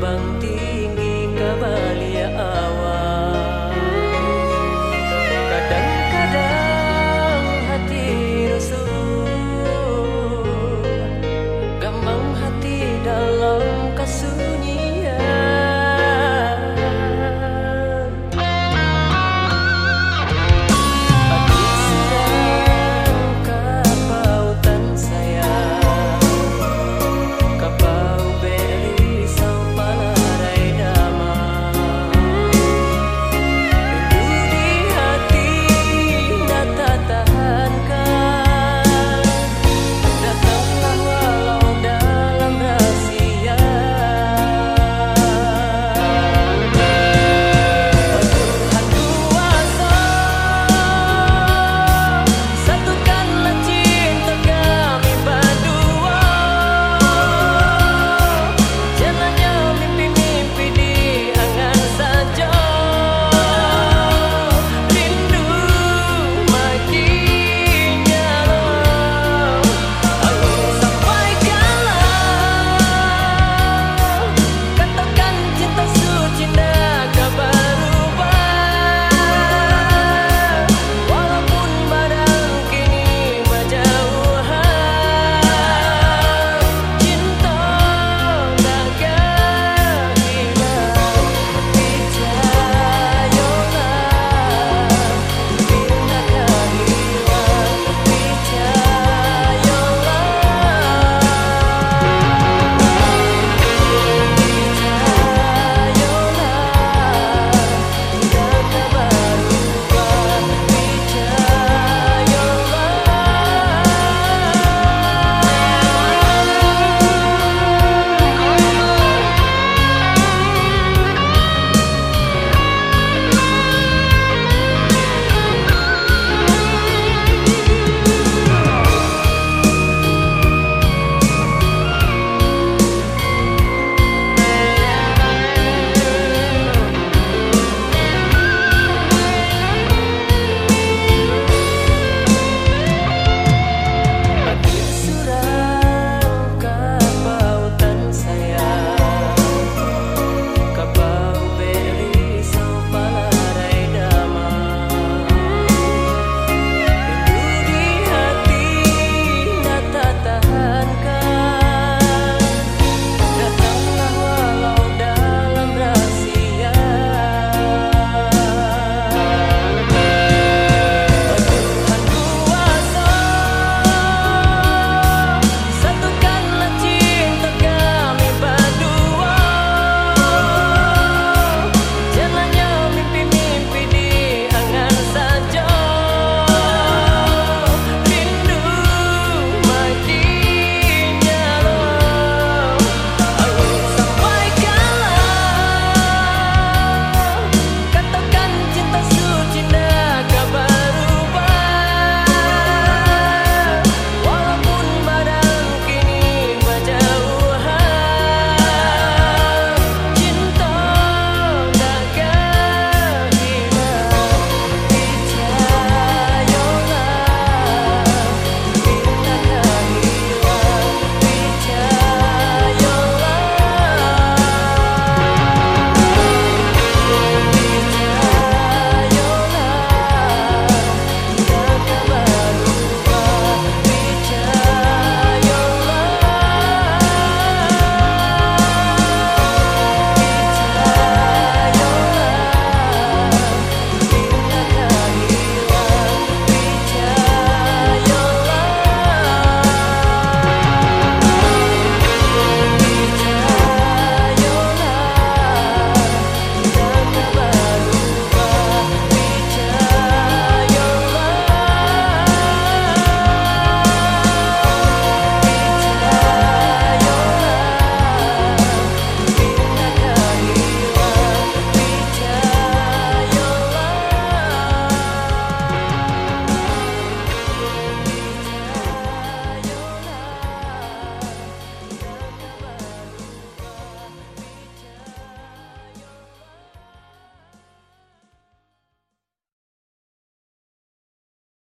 Bang tinggi kabar.